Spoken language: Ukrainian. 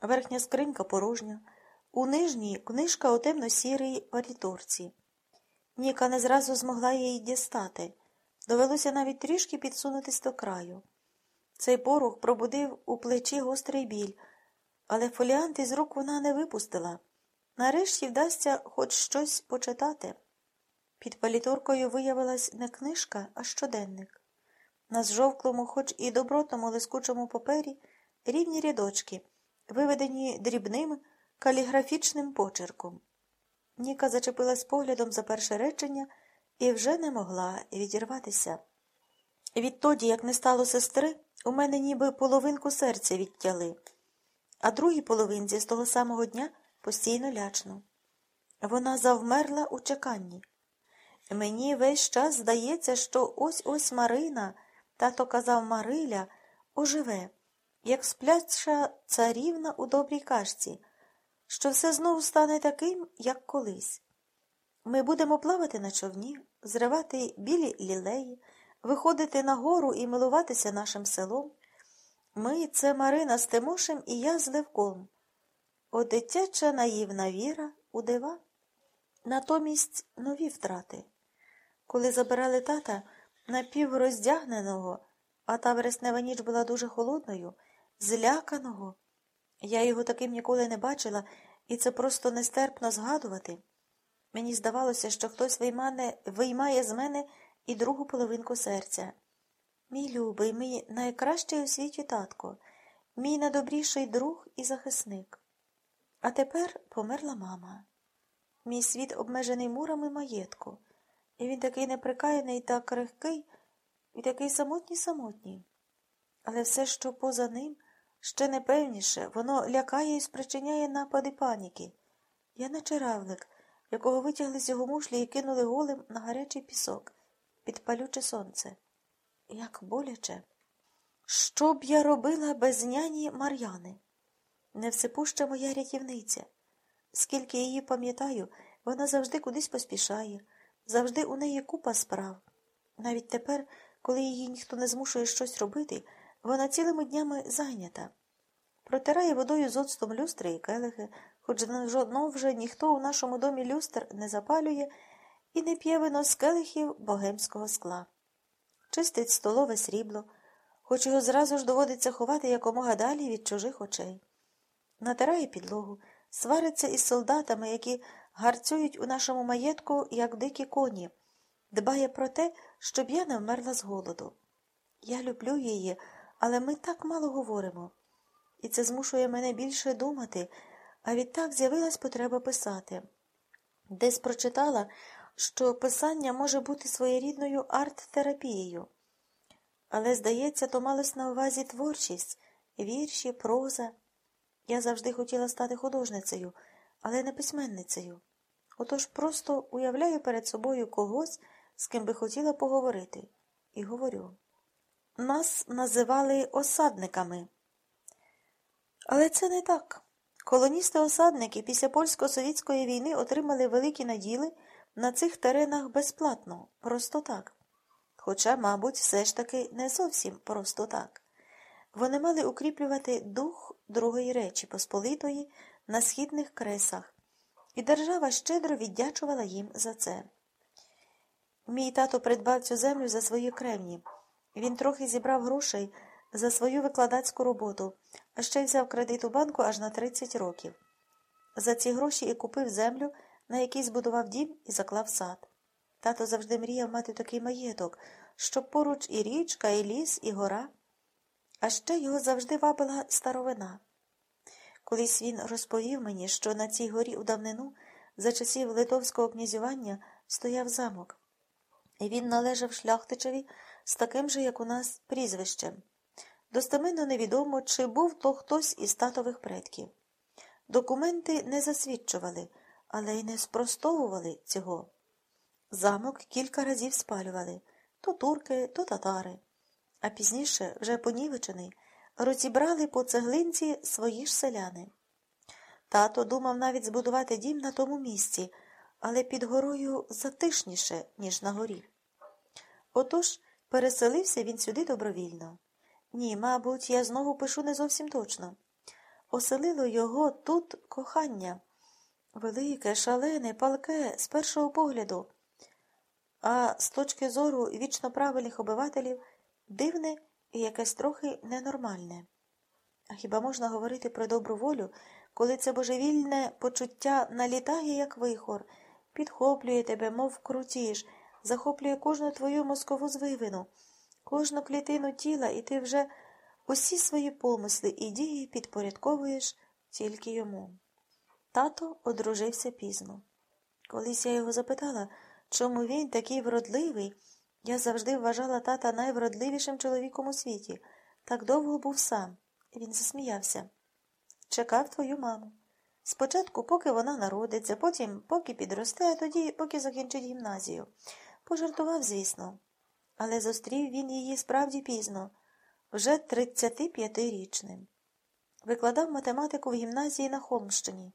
Верхня скринька порожня, у нижній книжка у темно-сірій варіторці. Ніка не зразу змогла її дістати. Довелося навіть трішки підсунутись до краю. Цей порух пробудив у плечі гострий біль, але фоліант із рук вона не випустила. Нарешті вдасться хоч щось почитати. Під паліторкою виявилась не книжка, а щоденник. На зжовклому, хоч і добротному лискучому папері рівні рядочки, виведені дрібним каліграфічним почерком. Ніка зачепилась поглядом за перше речення і вже не могла відірватися. Відтоді, як не стало сестри, у мене ніби половинку серця відтяли, а другій половинці з того самого дня постійно лячно. Вона завмерла у чеканні. Мені весь час здається, що ось ось Марина, тато казав Мариля, оживе, як спляча царівна у добрій кашці, що все знову стане таким, як колись. Ми будемо плавати на човні, зривати білі лілеї, виходити на гору і милуватися нашим селом. Ми це Марина з Тимошем і я з Левком. О дитяча наївна віра у дива. Натомість нові втрати. Коли забирали тата напівроздягненого, а та вереснева ніч була дуже холодною, зляканого. Я його таким ніколи не бачила, і це просто нестерпно згадувати. Мені здавалося, що хтось виймане, виймає з мене і другу половинку серця. Мій любий, мій найкращий у світі татко, мій найдобріший друг і захисник. А тепер померла мама. Мій світ обмежений мурами маєтку, і він такий неприкаяний та крихкий, і такий самотній самотній. Але все, що поза ним, ще непевніше, воно лякає і спричиняє напади паніки. Я наче равлик, якого витягли з його мушлі і кинули голим на гарячий пісок під палюче сонце. Як боляче. Що б я робила без няні Мар'яни? Невсипуща моя рятівниця. Скільки її пам'ятаю, вона завжди кудись поспішає, завжди у неї купа справ. Навіть тепер, коли її ніхто не змушує щось робити, вона цілими днями зайнята. Протирає водою з оцтом люстри і келихи, хоч жодного вже ніхто у нашому домі люстр не запалює і не п'є вино з келихів богемського скла. Чистить столове срібло, хоч його зразу ж доводиться ховати якомога далі від чужих очей. Натирає підлогу, свариться із солдатами, які гарцюють у нашому маєтку, як дикі коні, дбає про те, щоб я не вмерла з голоду. Я люблю її, але ми так мало говоримо, і це змушує мене більше думати, а відтак з'явилась потреба писати. Десь прочитала, що писання може бути своєрідною арт-терапією. Але, здається, то малось на увазі творчість, вірші, проза. Я завжди хотіла стати художницею, але не письменницею. Отож просто уявляю перед собою когось, з ким би хотіла поговорити, і говорю. Нас називали осадниками. Але це не так. Колоністи-осадники після польсько-совітської війни отримали великі наділи на цих теренах безплатно, просто так. Хоча, мабуть, все ж таки не зовсім просто так. Вони мали укріплювати дух другої речі Посполитої на східних кресах, і держава щедро віддячувала їм за це. Мій тато придбав цю землю за свої кремні. Він трохи зібрав грошей за свою викладацьку роботу, а ще взяв кредит у банку аж на 30 років. За ці гроші і купив землю, на якій збудував дім і заклав сад. Тато завжди мріяв мати такий маєток, щоб поруч і річка, і ліс, і гора. А ще його завжди вабила старовина. Колись він розповів мені, що на цій горі у давнину за часів литовського князювання стояв замок, і він належав шляхтичеві з таким же, як у нас, прізвищем. Достеменно невідомо, чи був то хтось із татових предків. Документи не засвідчували, але й не спростовували цього. Замок кілька разів спалювали то турки, то татари, а пізніше, вже понівечений, розібрали по цеглинці свої ж селяни. Тато думав навіть збудувати дім на тому місці, але під горою затишніше, ніж на горі. Отож переселився він сюди добровільно. Ні, мабуть, я знову пишу не зовсім точно. оселило його тут кохання. Велике, шалене, палке, з першого погляду. А з точки зору вічно правильних обивателів дивне і якесь трохи ненормальне. А хіба можна говорити про добру волю, коли це божевільне почуття налітає, як вихор, підхоплює тебе, мов крутіж, захоплює кожну твою мозкову звивину, кожну клітину тіла, і ти вже усі свої помисли і дії підпорядковуєш тільки йому. Тато одружився пізно. Колись я його запитала, чому він такий вродливий. Я завжди вважала тата найвродливішим чоловіком у світі. Так довго був сам. Він засміявся. Чекав твою маму. Спочатку, поки вона народиться, потім, поки підросте, а тоді, поки закінчить гімназію. Пожартував, звісно. Але зустрів він її справді пізно, вже 35-річним. Викладав математику в гімназії на Холмщині.